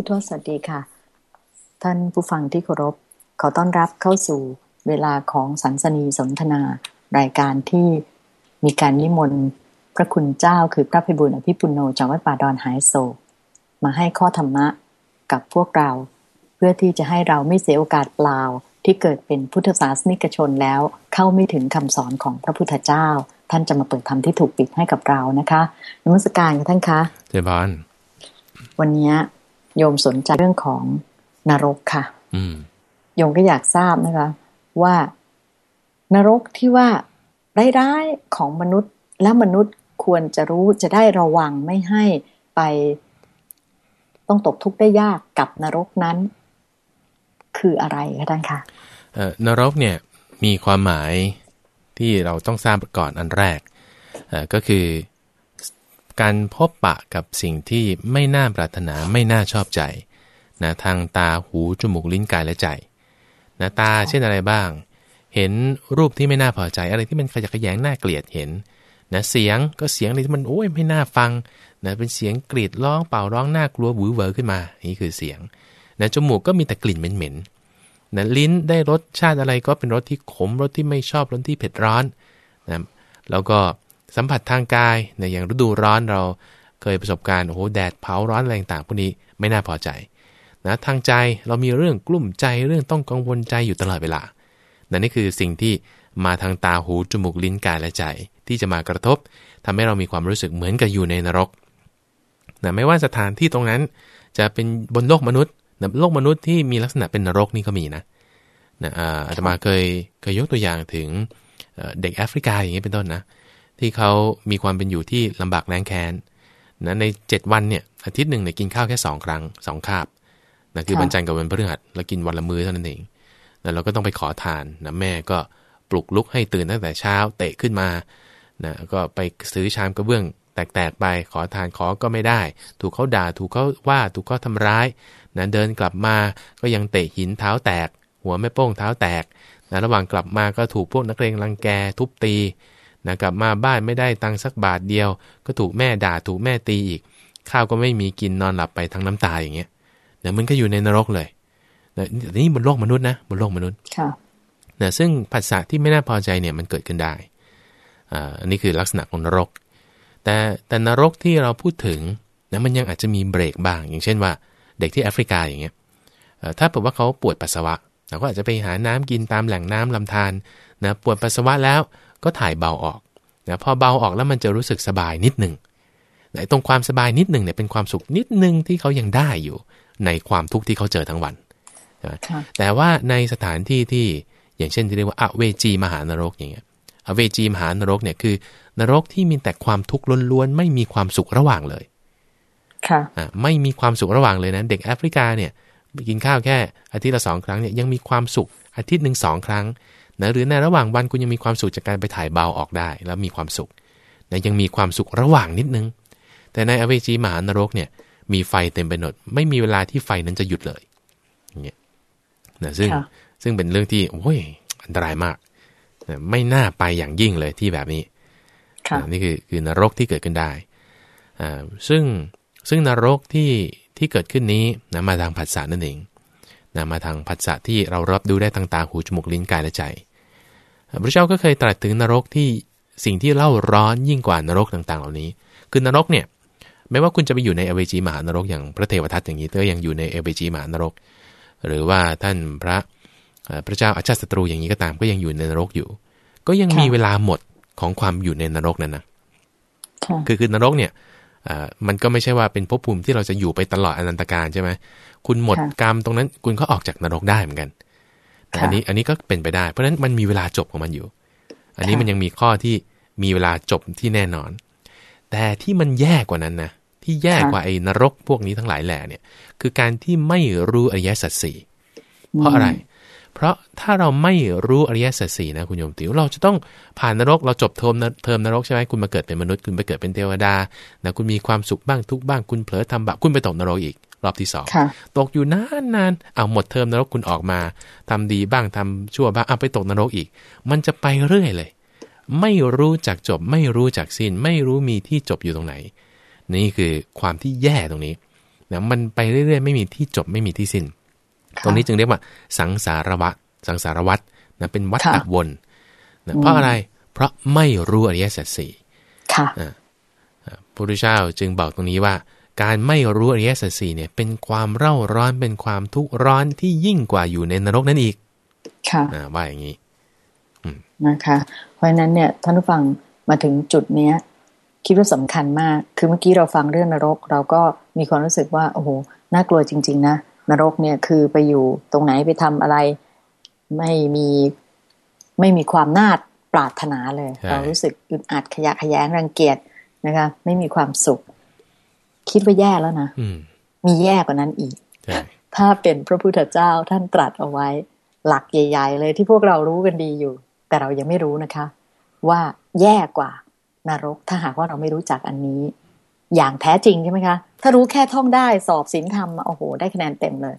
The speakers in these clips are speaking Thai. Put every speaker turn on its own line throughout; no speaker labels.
พุทธสวัสดีค่ะ ท่านผู้ฟังที่เคารพ ขอต้อนรับเข้าสู่เวลาของสันสนีสนทนา รายการที่มีการนิมนต์พระคุณเจ้าคือพระพิบูลอภิปุโนจากวัดป่าดอนหายโศก มาให้ข้อธรรมะกับพวกเรา เพื่อที่จะให้เราไม่เสียโอกาสเปล่าที่เกิดเป็นพุทธศาสนิกชนแล้วเข้าไม่ถึงคำสอนของพระพุทธเจ้า ท่านจะมาเปิดธรรมที่ถูกปิดให้กับเรานะคะนมัสการท่านคะ
เจบาน
วันนี้ โยมสนใจเรื่องของนรกค่ะ
อืม
โยมก็อยากทราบนะคะ ว่านรกที่ว่าร้ายๆของมนุษย์และมนุษย์ควรจะรู้จะได้ระวังไม่ให้ไป ต้องตกทุกข์ได้ยากกับนรกนั้น คืออะไรคะท่านคะ
นรกเนี่ยมีความหมายที่เราต้องทราบก่อนอันแรกก็คือ การพบปะกับสิ่งที่ไม่น่าปรารถนาไม่น่าชอบใจนะทางตาหูจมูกลิ้นกายและใจนะตาเช่นอะไรบ้าง เห็นรูปที่ไม่น่าพอใจอะไรที่มันขยักขยงน่าเกลียดเห็นนะเสียงก็เสียงอะไรที่มันโอ้ยไม่น่าฟังนะเป็นเสียงกรีดร้องเป่าร้องน่ากลัวหวือเวอขึ้นมานี่คือเสียงนะจมูกก็มีแต่กลิ่นเหม็นๆนะลิ้นได้รสชาติอะไรก็เป็นรสที่ขมรสที่ไม่ชอบรสที่เผ็ดร้อนนะแล้วก็ สัมผัสทางกายในอย่างฤดูร้อนเราเคยประสบการณ์โอ้โหแดดเผาร้อนอะไรต่างพวกนี้ไม่น่าพอใจนะทางใจเรามีเรื่องกลุ่มใจเรื่องต้องกังวลใจอยู่ตลอดเวลานั่นนี่คือสิ่งที่มาทางตาหูจมูกลิ้นกายและใจ ที่จะมากระทบทำให้เรามีความรู้สึกเหมือนกับอยู่ในนรกนะไม่ว่าสถานที่ตรงนั้น จะเป็นบนโลกมนุษย์นะโลกมนุษย์ที่มีลักษณะเป็นนรกนี่ก็มีนะนะอาตมาเคยเคยยกตัวอย่างถึงเด็กแอฟริกาอย่างนี้เป็นต้นนะ ที่เขามีความเป็นอยู่ที่ลำบากแรงแค้นนะใน 7 วันเนี่ยอาทิตย์หนึ่งเนี่ยกินข้าวแค่ 2 ครั้ง2คาบนะคือวันจันทร์กับวันพฤหัสแล้วกินวันละมื้อเท่านั้นเองแล้วเราก็ต้องไปขอทานนะแม่ก็ปลุกลุกให้ตื่นตั้งแต่เช้าเตะขึ้นมานะก็ไปซื้อชามกระเบื้องแตกๆไปขอทานขอก็ไม่ได้ ถูกเขาด่าถูกเขาว่าถูกเขาทำร้ายนะเดินกลับมาก็ยังเตะหินเท้าแตก หัวแม่โป้งเท้าแตกนะระหว่างกลับมาก็ถูกพวกนักเรียนรังแกทุบตี นะกลับมาบ้านไม่ได้ตังสักบาทเดียว ก็ถูกแม่ด่าถูกแม่ตีอีก ข้าวก็ไม่มีกินนอนหลับไปทั้งน้ำตาอย่างเงี้ยเนี่ยมันก็อยู่ในนรกเลยนะนี่บนโลกมนุษย์นะบนโลกมนุษย์
ค่ะ
นะซึ่งภาษาที่ไม่น่าพอใจเนี่ยมันเกิดขึ้นได้อ่าอันนี้คือลักษณะของนรก แต่แต่นรกที่เราพูดถึงนะมันยังอาจจะมีเบรกบ้าง อย่างเช่นว่า เด็กที่แอฟริกาอย่างเงี้ยถ้าบอกว่าเขาปวดปัสสาวะ เราก็อาจจะไปหาน้ำกินตามแหล่งน้ำลำธารนะปวดปัสสาวะแล้วก็ถ่ายเบาออกนะพอเบาออกแล้วมันจะรู้สึกสบายนิดหนึ่งแต่ตรงความสบายนิดหนึ่งเนี่ยเป็นความสุขนิดหนึ่งที่เขายังได้อยู่ ในความทุกข์ที่เขาเจอทั้งวัน แต่ว่าในสถานที่ที่อย่างเช่นที่เรียกว่าอเวจีมหานรกอย่างเงี้ยอเวจีมหานรกเนี่ยคือนรกที่มีแต่ความทุกข์ล้วนๆไม่มีความสุขระหว่างเลย
ค่ะ
ไม่มีความสุขระหว่างเลยนะเด็กแอฟริกาเนี่ย กินข้าวแค่ อาทิตย์ละสองครั้งเนี่ยยังมีความสุขอาทิตย์หนึ่งสองครั้งนะหรือในระหว่างวันคุณยังมีความสุขจากการไปถ่ายเบาออกได้ แล้วมีความสุขนะยังมีความสุขระหว่างนิดนึง แต่ในอเวจีมหานรกเนี่ยมีไฟเต็มไปหมดไม่มีเวลาที่ไฟนั้นจะหยุดเลยอย่างเงี้ยนะซึ่งซึ่งเป็นเรื่องที่โอ้ยอันตรายมากนะไม่น่าไปอย่างยิ่งเลยที่แบบนี้นี่คือคือนรกที่เกิดขึ้นได้อ่าซึ่งซึ่งนรกที่ ที่เกิดขึ้นนี้นะมาทางผัสสะนั่นเองนะมาทางผัสสะที่เรารับดูได้ทางตาหูจมูกลิ้นกายและใจพระเจ้าก็เคยตรัสถึงนรกที่สิ่งที่เล่าร้อนยิ่งกว่านรกต่างๆ เหล่านี้ คือนรกเนี่ยไม่ว่าคุณจะไปอยู่ในเอเวจีมหานรกอย่างพระเทวทัตอย่างนี้ก็ยังอยู่ในเอเวจีมหานรก หรือว่าท่านพระพระเจ้าอาชาติศัตรูอย่างนี้ก็ตามก็ยังอยู่ในนรกอยู่ ก็ยังมีเวลาหมดของความอยู่ในนรกนั้นนะคือคือนรกเนี่ย มันก็ไม่ใช่ว่าเป็นภพภูมิที่เราจะอยู่ไปตลอดอนันตการใช่ไหมคุณหมดกรรมตรงนั้น คุณก็ออกจากนรกได้เหมือนกันอันนี้อันนี้ก็เป็นไปได้ เพราะฉะนั้นมันมีเวลาจบของมันอยู่ อันนี้มันยังมีข้อที่มีเวลาจบที่แน่นอน แต่ที่มันแย่กว่านั้นนะที่แย่กว่าไอ้นรกพวกนี้ทั้งหลายแหล่เนี่ย คือการที่ไม่รู้อริยสัจสี่เพราะอะไร เพราะถ้าเราไม่รู้อริยสัจสี่นะคุณโยมติวเราจะต้องผ่านนรกเราจบเทอมเทอมนรกใช่ไหมคุณมาเกิดเป็นมนุษย์คุณไปเกิดเป็นเทวดานะคุณมีความสุขบ้างทุกบ้างคุณเผลอทำบาปคุณไปตกนรกอีกรอบที่สองตกอยู่นานนานเอาหมดเทอมนรกคุณออกมาทำดีบ้างทำชั่วบ้างเอาไปตกนรกอีก มันจะไปเรื่อยเลย ไม่รู้จักจบ ไม่รู้จักสิ้น ไม่รู้มีที่จบอยู่ตรงไหน นี่คือความที่แย่ตรงนี้นะมันไปเรื่อยๆ ไม่มีที่จบไม่มีที่สิ้น ตรงนี้จึงเรียกว่า สังสารวัฏสังสารวัฏนะเป็นวัฏฏะวนนะเพราะอะไรเพราะไม่รู้อริยสัจสี่
ค่ะ
พระพุทธเจ้าจึงบอกตรงนี้ว่า การไม่รู้อริยสัจสี่เนี่ย เป็นความเร่าร้อนเป็นความทุกข์ร้อนที่ยิ่งกว่าอยู่ในนรกนั่นอีก
ค่ะ
ว่าอย่างนี้
นะคะ เพราะฉะนั้นเนี่ยท่านผู้ฟังมาถึงจุดเนี้ย คิดว่าสำคัญมาก คือเมื่อกี้เราฟังเรื่องนรก เราก็มีความรู้สึกว่า โอ้โหน่ากลัวจริง ๆ นะ นรกเนี่ยคือไปอยู่ตรงไหนไปทำอะไร ไม่มีไม่มีความน่าปรารถนาเลย เรารู้สึกอึดอัดขยะขยงรังเกียจนะคะ ไม่มีความสุข คิดว่าแย่แล้วนะมีแย่กว่านั้นอีก ถ้าเป็นพระพุทธเจ้าท่านตรัสเอาไว้ หลักใหญ่ ๆ เลยที่พวกเรารู้กันดีอยู่ แต่เรายังไม่รู้นะคะ ว่าแย่กว่านรกถ้าหากว่าเราไม่รู้จักอันนี้ อย่างแท้จริงใช่ไหมคะ ถ้ารู้แค่ท่องได้สอบศีลธรรมโอ้โห ได้คะแนนเต็มเลย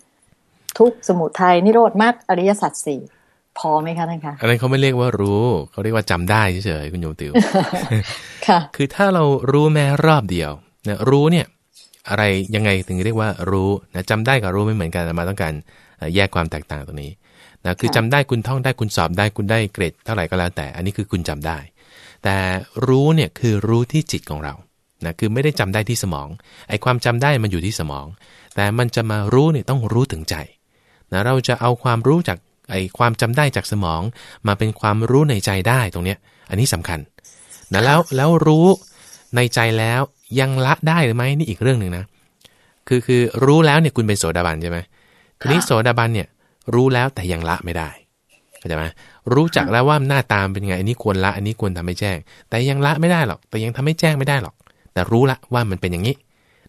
ทุกสมุทัยนิโรธมรรคอริยสัจสี่พอไหมคะท่านคะ
อันนั้นเขาไม่เรียกว่ารู้เขาเรียกว่าจำได้เฉยๆคุณโยมติว
ค่ะ
คือถ้าเรารู้แม้รอบเดียวนะรู้เนี่ย อะไรยังไงถึงเรียกว่ารู้นะจำได้กับรู้ไม่เหมือนกันมาต้องการแยกความแตกต่างตรงนี้นะคือจำได้คุณท่องได้คุณสอบได้คุณได้เกรดเท่าไหร่ก็แล้วแต่ อันนี้คือคุณจำได้ แต่รู้เนี่ยคือรู้ที่จิตของเรา นะคือไม่ได้จำได้ที่สมองไอ้ความจำได้มันอยู่ที่สมอง แต่มันจะมารู้เนี่ยต้องรู้ถึงใจนะเราจะเอาความรู้จากไอ้ความจำได้จากสมอง มาเป็นความรู้ในใจได้ตรงเนี้ย อันนี้สำคัญนะแล้วแล้วรู้ในใจแล้วยังละได้หรือไม่นี่อีกเรื่องหนึ่งนะ คือคือรู้แล้วเนี่ยคุณเป็นโสดาบันใช่ไหมทีนี้โสดาบันเนี่ยรู้แล้วแต่ยังละไม่ได้เข้าใจไหมรู้จักแล้วว่าหน้าตามเป็นไง อันนี้ควรละ อันนี้ควรทำให้แจ้ง แต่ยังละไม่ได้หรอก แต่ยังทำให้แจ้งไม่ได้หรอก แต่รู้ละว่ามันเป็นอย่างนี้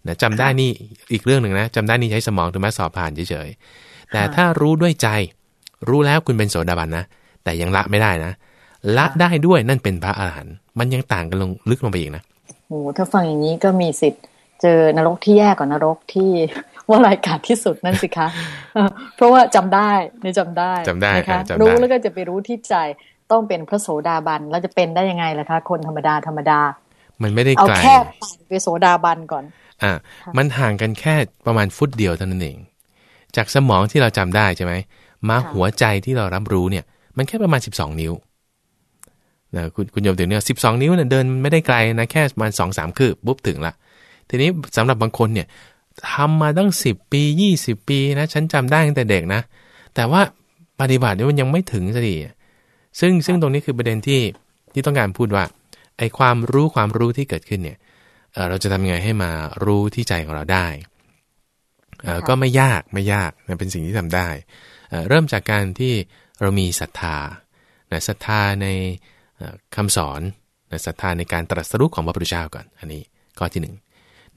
นะจำได้นี่อีกเรื่องหนึ่งนะจำได้นี่ใช้สมองถึงแม้สอบผ่านเฉยๆแต่ถ้ารู้ด้วยใจ รู้แล้วคุณเป็นโสดาบันนะแต่ยังละไม่ได้นะละได้ด้วยนั่นเป็นพระอาหารหันต์มันยังต่างกันลงลึกลงไปอีกนะ
โอ้ถ้าฟังอย่างนี้ก็มีสิทธิ์เจอนรกที่แย่กว่านรกที่ว่ารายการที่สุดนั่นสิคะ เพราะว่าจำได้ในจำได้
จำได้
นะคะรู้แล้วก็จะไปรู้ที่ใจต้องเป็นพระโสดาบันแล้วจะเป็นได้ยังไงล่ะคะ คนธรรมดาธรรมดา
มันไม่ได้
ไกลเอาแค่ไปโสดาบันก่อน
อ่ามันห่างกันแค่ประมาณฟุตเดียวเท่านั้นเอง จากสมองที่เราจำได้ใช่ไหมมาหัวใจที่เรารับรู้เนี่ย มันแค่ประมาณ 12 นิ้วนะคุณคุณโยมถึงเนี่ยสินิ้วเนี่ยเดินไม่ได้ไกลนะแค่ประมาณสองสามคืบปุ๊บถึงละทีนี้สำหรับบางคนเนี่ยทำมาตั้ง10ปี20ปีนะฉันจำได้ตั้งแต่เด็กนะ แต่ว่าปฏิบัติเนี่ยมันยังไม่ถึงสักทีซึ่งซึ่งตรงนี้คือประเด็นที่ที่ต้องการพูดว่า ไอ้ความรู้ความรู้ที่เกิดขึ้นเนี่ยเราจะทำยังไงให้มารู้ที่ใจของเราได้ ก็ไม่ยากไม่ยากเป็นสิ่งที่ทำได้เริ่มจากการที่เรามีศรัทธานะศรัทธาในคำสอนนะศรัทธาในการตรัสรู้ของพระพุทธเจ้าก่อน อันนี้ข้อที่หนึ่ง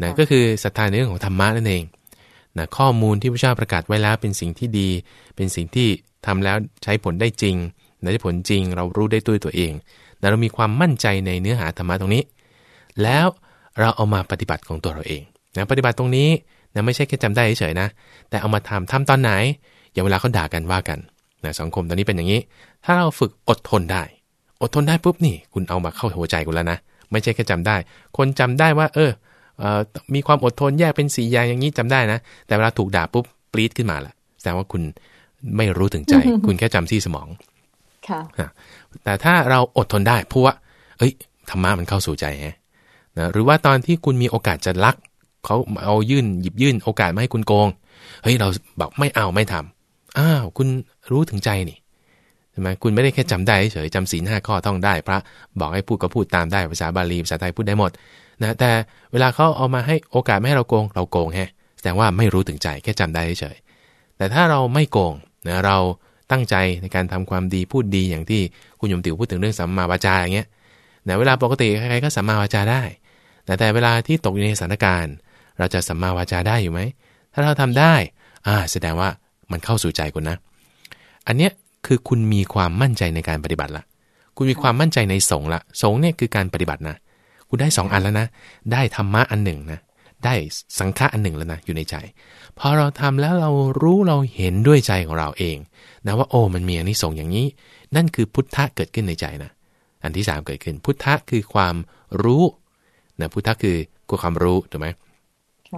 นะก็คือศรัทธาในเรื่องของธรรมะนั่นเองนะข้อมูลที่พระเจ้าประกาศไว้แล้วเป็นสิ่งที่ดี เป็นสิ่งที่ทำแล้วใช้ผลได้จริงได้ผลจริง เรารู้ได้ด้วยตัวเอง นะเรามีความมั่นใจในเนื้อหาธรรมะตรงนี้ แล้วเราเอามาปฏิบัติของตัวเราเองนะปฏิบัติตรงนี้นะไม่ใช่แค่จำได้เฉยๆนะ แต่เอามาทำทำตอนไหน อย่างเวลาเขาด่ากันว่ากันนะสังคมตอนนี้เป็นอย่างนี้ ถ้าเราฝึกอดทนได้ อดทนได้ปุ๊บนี่ คุณเอามาเข้าหัวใจคุณแล้วนะ ไม่ใช่แค่จำได้ คนจำได้ว่าเออมีความอดทนแยกเป็นสีอย่างอย่างนี้จำได้นะ แต่เวลาถูกด่าปุ๊บปรี๊ดขึ้นมาละแสดงว่าคุณไม่รู้ถึงใจ คุณแค่จำที่สมอง
ค่ะ
แต่ถ้าเราอดทนได้เพราะว่าเอ้ยธรรมะมันเข้าสู่ใจฮะนะหรือว่าตอนที่คุณมีโอกาสจะลักเขาเอายื่นหยิบยื่นโอกาสมาให้คุณโกงเฮ้ยเราบอกไม่เอาไม่ทำอ้าวคุณรู้ถึงใจนี่ใช่ไหมคุณไม่ได้แค่จำได้เฉยจำศีลห้าข้อท่องได้ พระบอกให้พูดก็พูดตามได้ภาษาบาลีภาษาไทยพูดได้หมดนะแต่เวลาเขาเอามาให้โอกาสไม่ให้เราโกง เราโกงแฮะแสดงว่าไม่รู้ถึงใจแค่จำได้เฉยแต่ถ้าเราไม่โกงนะเรา ตั้งใจในการทำความดีพูดดีอย่างที่คุณยมติวพูดถึงเรื่องสัมมาวาจาอย่างเงี้ยนะเวลาปกติใครๆก็สัมมาวาจาได้ แต่แต่เวลาที่ตกอยู่ในสถานการณ์ เราจะสัมมาวาจาได้อยู่ไหม ถ้าเราทำได้ อ่า แสดงว่ามันเข้าสู่ใจคุณนะ อันเนี้ยคือคุณมีความมั่นใจในการปฏิบัติละ คุณมีความมั่นใจในสงละ สงเนี่ยคือการปฏิบัตินะ คุณได้สองอันแล้วนะ ได้ธรรมะอันหนึ่งนะ ได้สังฆะอันหนึ่งแล้วนะอยู่ในใจ พอเราทำแล้วเรารู้เราเห็นด้วยใจของเราเองนะว่าโอ้มันมีอันนี้สงอย่างนี้ นั่นคือพุทธะเกิดขึ้นในใจนะอันที่สามเกิดขึ้น พุทธะคือความรู้นะพุทธะคือความรู้ถูกไหม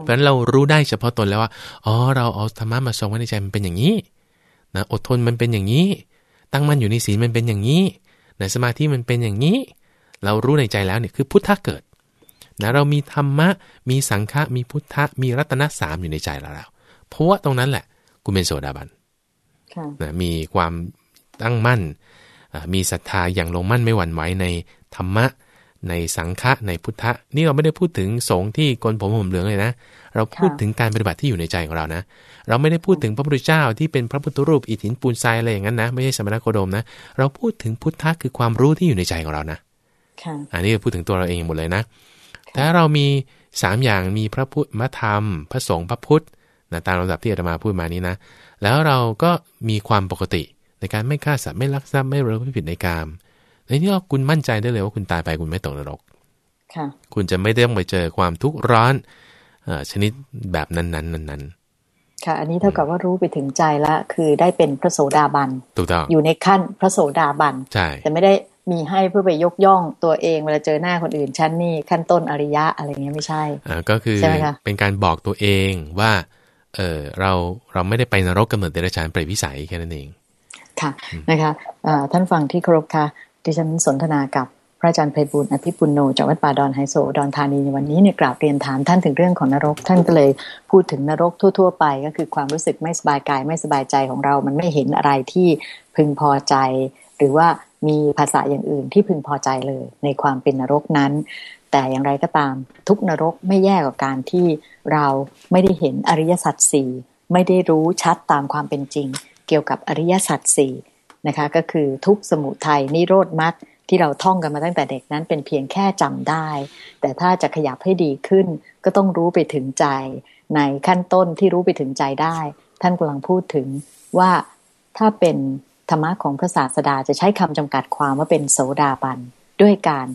เพราะฉะนั้นเรารู้ได้เฉพาะตนแล้วว่าอ๋อเราเอาธรรมะมาทรงไว้ในใจมันเป็นอย่างนี้นะอดทนมันเป็นอย่างนี้ ตั้งมั่นอยู่ในศีลมันเป็นอย่างนี้นะสมาธิมันเป็นอย่างนี้ เรารู้ในใจแล้วเนี่ยคือพุทธะเกิด นะเรามีธรรมะ มีสังฆะมีพุทธะ มีรัตนสามอยู่ในใจเราแล้วเพราะว่าตรงนั้นแหละกูเป็นโสดาบันนะมีความตั้งมั่น มีศรัทธาอย่างลงมั่นไม่หวั่นไหวในธรรมะ ในสังฆะในพุทธะ นี่เราไม่ได้พูดถึงสงฆ์ที่กลผมผมเหลืองเลยนะ เราพูดถึงการปฏิบัติที่อยู่ในใจของเรานะ เราไม่ได้พูดถึงพระพุทธเจ้าที่เป็นพระพุทธรูปอิฐหินปูนทรายอะไรอย่างนั้นนะ ไม่ใช่สมณโคดมนะ เราพูดถึงพุทธะคือความรู้ที่อยู่ในใจของเรานะ อันนี้พูดถึงตัวเราเองหมดเลยนะ แต่เรามีสามอย่างมีพระพุทธมธรรม พระสงฆ์พระพุทธนะตามลำดับที่อาตมาพูดมานี้นะ แล้วเราก็มีความปกติในการไม่ฆ่าสัตว์ไม่ลักทรัพย์ไม่เริไม่ผิดในกามในที่เราคุณมั่นใจได้เลยว่าคุณตายไปคุณไม่ตกนรกค่ะคุณจะไม่ต้องไปเจอความทุกข์ร้อนอชนิดแบบนั้นๆนั้น
ๆค่ะ อันนี้เท่ากับว่ารู้ไปถึงใจแล้วคือได้เป็นพระโสดาบัน
ถูกต้อง
อยู่ในขั้นพระโสดาบัน
ใช่
แต่ไม่ได้ มีให้เพื่อไปยกย่องตัวเองเวลาเจอหน้าคนอื่นชั้นนี่ขั้นต้นอริยะอะไรเงี้ยไม่ใช่
อ่าก็คือเป็นการบอกตัวเองว่าเออเราเราไม่ได้ไปนรกกำเนิดเดรัจฉานเปรตวิสัยแค่นั้นเอง
ค่ะนะคะท่านฟังที่เคารพค่ะดิฉันสนทนากับพระอาจารย์ไพบุญอภิปุณโนจากวัดป่าดอนไฮโซดอนธานีในวันนี้เนี่ยกราบเรียนถามท่านถึงเรื่องของนรก ท่านก็เลยพูดถึงนรกทั่ว ๆ ไป ก็คือความรู้สึกไม่สบายกายไม่สบายใจของเรา มันไม่เห็นอะไรที่พึงพอใจ หรือว่า มีภาษาอย่างอื่นที่พึงพอใจเลย ในความเป็นนรกนั้น แต่อย่างไรก็ตามทุกนรกไม่แย่กว่าการที่เราไม่ได้เห็นอริยสัจสี่ไม่ได้รู้ชัดตามความเป็นจริง เกี่ยวกับอริยสัจสี่นะคะก็คือทุกสมุทัยนิโรธมรรคที่เราท่องกันมาตั้งแต่เด็กนั้นเป็นเพียงแค่จำได้ แต่ถ้าจะขยับให้ดีขึ้น ก็ต้องรู้ไปถึงใจ ในขั้นต้นที่รู้ไปถึงใจได้ ท่านกำลังพูดถึงว่าถ้าเป็น ธรรมะของพระศาสดาจะใช้คำจำกัดความว่าเป็นโสดาบัน ด้วยการ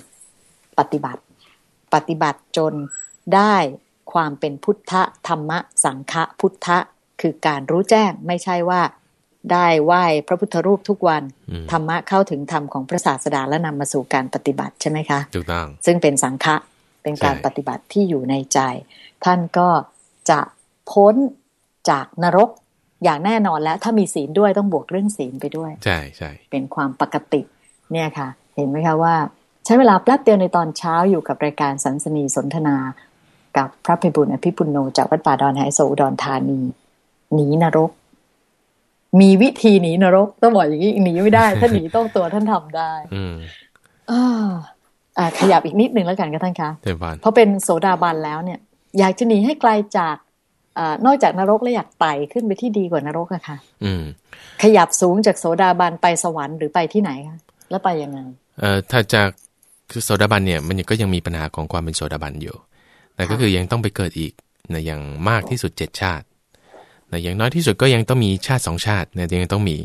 ปฏิบัติ ปฏิบัติจนได้ความเป็นพุทธธรรมะสังฆพุทธคือการรู้แจ้งไม่ใช่ว่าได้ไหว้พระพุทธรูปทุกวัน ธรรมะเข้าถึงธรรมของพระศาสดาและนำมาสู่การปฏิบัติใช่ไหมคะ
ถูกต้อง
ซึ่งเป็นสังฆะเป็นการปฏิบัติที่อยู่ในใจ ท่านก็จะพ้นจากนรก อย่างแน่นอนแล้ว ถ้ามีศีลด้วยต้องบวกเรื่องศีลไปด้วย
ใช่ใช่
เป็นความปกติเนี่ยค่ะ เห็นไหมคะว่า ใช้เวลาแป๊บเดียวในตอนเช้าอยู่กับรายการสันสนีสนทนา กับพระพิบุญอภิปุโนจากวัดป่าดอนไฮโซอุดรธานีหนีนรก มีวิธีหนีนรกต้องบอกอย่างนี้หนีไม่ได้ ถ้าหนีต้องตัวท่านทำได้
อืม
อ่าขยับอีกนิดหนึ่งแล้วกันก็ท่านคะ
เพ
ราะเป็นโสดาบันแล้วเนี่ย อยากจะหนีให้ไกลจาก อนอกจากนรกแล้วอยากไต่ขึ้นไปที่ดีกว่านรกอะค่ะขยับสูงจากโสดาบันไปสวรรค์หรือไปที่ไหนคะแล้วไปยังไง
เอ่อถ้าจากคือโสดาบันเนี่ย มันก็ยังมีปัญหาของความเป็นโสดาบันอยู่แต่ก็คือยังต้องไปเกิดอีกนะอย่างมากที่สุดเจ็ดชาตินะอย่างน้อยที่สุดก็ยังต้องมีชาติสองชาตินะยังต้องมี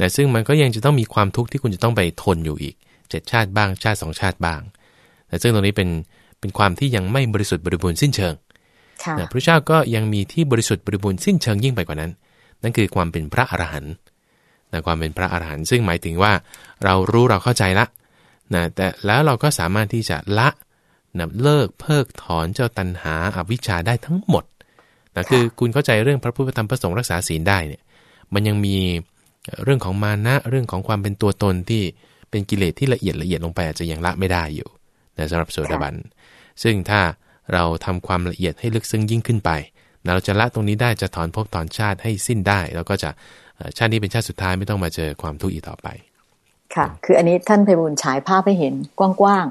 นะซึ่งมันก็ยังจะต้องมีความทุกข์ที่คุณจะต้องไปทนอยู่อีกเจ็ดชาติบ้างชาติสองชาติบ้างนะซึ่งตรงนี้เป็นเป็นความที่ยังไม่บริสุทธิ์บริบูรณ์สิ้นเชิงนะ พระเจ้าก็ยังมีที่บริสุทธิ์บริบูรณ์สิ้นเชิงยิ่งไปกว่านั้น นั่นคือความเป็นพระอรหันต์นะความเป็นพระอรหันต์ซึ่งหมายถึงว่าเรารู้เราเข้าใจละนะแต่แล้วเราก็สามารถที่จะละนะเลิกเพิกถอนเจ้าตัณหาอวิชชาได้ทั้งหมดแต่คือคุณเข้าใจเรื่องพระพุทธธรรมพระสงฆ์รักษาศีลได้เนี่ยมันยังมีเรื่องของมานะเรื่องของความเป็นตัวตนที่เป็นกิเลสที่ละเอียดละเอียดลงไปอาจจะยังละไม่ได้อยู่นะสำหรับโสดาบัน ซึ่งถ้า เราทำความละเอียดให้ลึกซึ้งยิ่งขึ้นไปเราจะละตรงนี้ได้จะถอนภพถอนชาติให้สิ้นได้ แล้วก็จะชาตินี้เป็นชาติสุดท้ายไม่ต้องมาเจอความทุกข์อีกต่อไป
ค่ะ คืออันนี้ท่านไพบุญฉายภาพให้เห็นกว้าง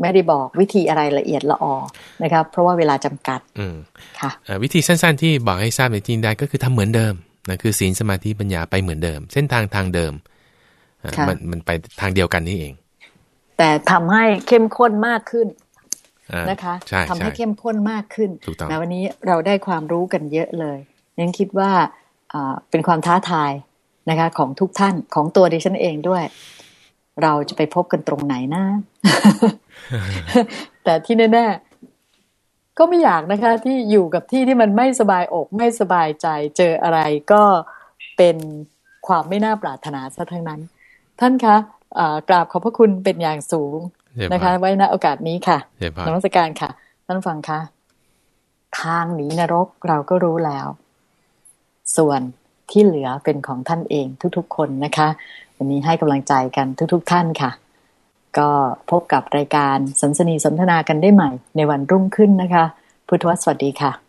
ไม่ได้บอกวิธีอะไรละเอียดละออนะครับ เพราะว่าเวลาจำกัด
อืม
ค่ะ
วิธีสั้นๆที่บอกให้ทราบในทีนได้ก็คือทำเหมือนเดิมนะคือศีลสมาธิปัญญาไปเหมือนเดิม เส้นทางทางเดิมมันมันไปทางเดียวกันนี่เอง
แต่ทำให้เข้มข้นมากขึ้น นะคะ
ทำ
ให้เข้มข้นมากขึ้น
น
วันนี้เราได้ความรู้กันเยอะเลยยังคิดว่าเป็นความท้าทายนะคะของทุกท่านของตัวดิฉันเองด้วย เราจะไปพบกันตรงไหนนะ แต่ที่แน่ๆก็ไม่อยากนะคะ ที่อยู่กับที่ที่มันไม่สบายอกไม่สบายใจ เจออะไรก็เป็นความไม่น่าปรารถนาซะทั้งนั้น ท่านคะกราบขอบพระคุณเป็นอย่างสูง นะคะ ไว้ณโอกาสนี้ค่ะนมัสการค่ะ ท่านฟังค่ะทางหนีนรกเราก็รู้แล้ว ส่วนที่เหลือเป็นของท่านเองทุกๆ คนนะคะ วันนี้ให้กำลังใจกันทุก ๆ ท่านค่ะ ก็พบกับรายการสันสนีสนทนากันได้ใหม่ในวันรุ่งขึ้นนะคะ พุทธวสวัสดีค่ะ